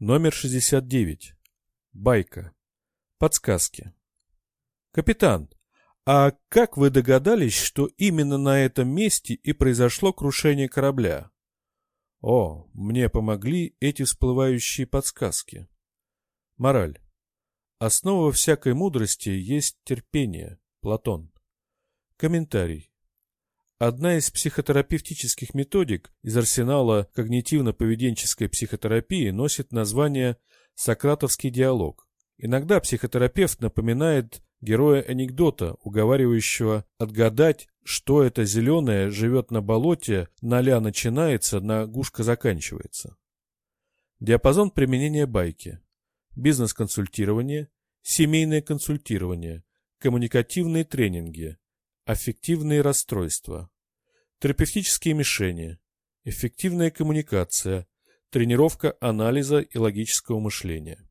Номер 69. Байка. Подсказки. Капитан, а как вы догадались, что именно на этом месте и произошло крушение корабля? О, мне помогли эти всплывающие подсказки. Мораль. Основа всякой мудрости есть терпение. Платон. Комментарий. Одна из психотерапевтических методик из арсенала когнитивно-поведенческой психотерапии носит название «Сократовский диалог». Иногда психотерапевт напоминает героя анекдота, уговаривающего отгадать, что это зеленое живет на болоте, на ля начинается, на гушка заканчивается. Диапазон применения байки. Бизнес-консультирование, семейное консультирование, коммуникативные тренинги, аффективные расстройства, терапевтические мишени, эффективная коммуникация, тренировка анализа и логического мышления.